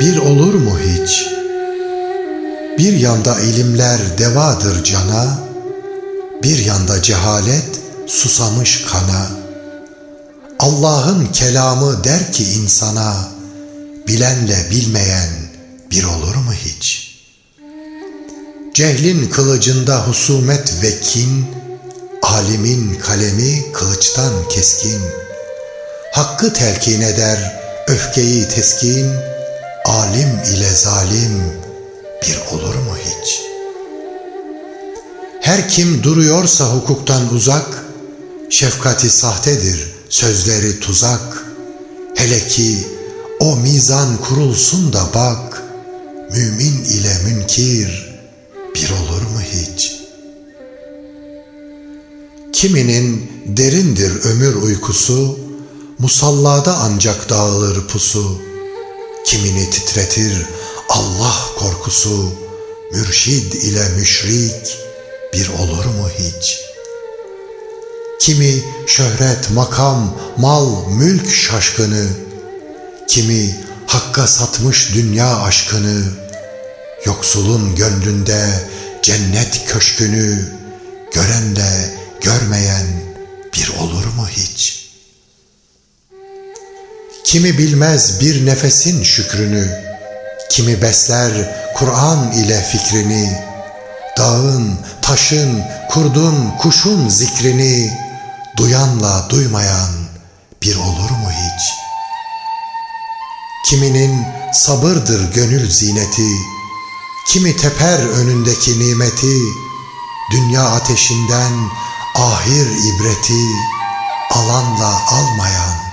bir olur mu hiç? Bir yanda ilimler devadır cana, bir yanda cehalet susamış kana. Allah'ın kelamı der ki insana, bilenle bilmeyen bir olur mu hiç? Cehlin kılıcında husumet ve kin, alimin kalemi kılıçtan keskin. Hakkı telkin eder, öfkeyi teskin.'' Alim ile zalim bir olur mu hiç? Her kim duruyorsa hukuktan uzak, şefkati sahtedir, sözleri tuzak. Hele ki o mizan kurulsun da bak, mümin ile münkir bir olur mu hiç? Kiminin derindir ömür uykusu, musallada ancak dağılır pusu. Kimini titretir Allah korkusu, mürşid ile müşrik bir olur mu hiç? Kimi şöhret, makam, mal, mülk şaşkını, kimi hakka satmış dünya aşkını, yoksulun gönlünde cennet köşkünü, görenle görmeyen bir olur mu hiç? Kimi bilmez bir nefesin şükrünü, kimi besler Kur'an ile fikrini, dağın, taşın, kurdun, kuşun zikrini, duyanla duymayan bir olur mu hiç? Kiminin sabırdır gönül zineti, kimi teper önündeki nimeti, dünya ateşinden ahir ibreti alanla almayan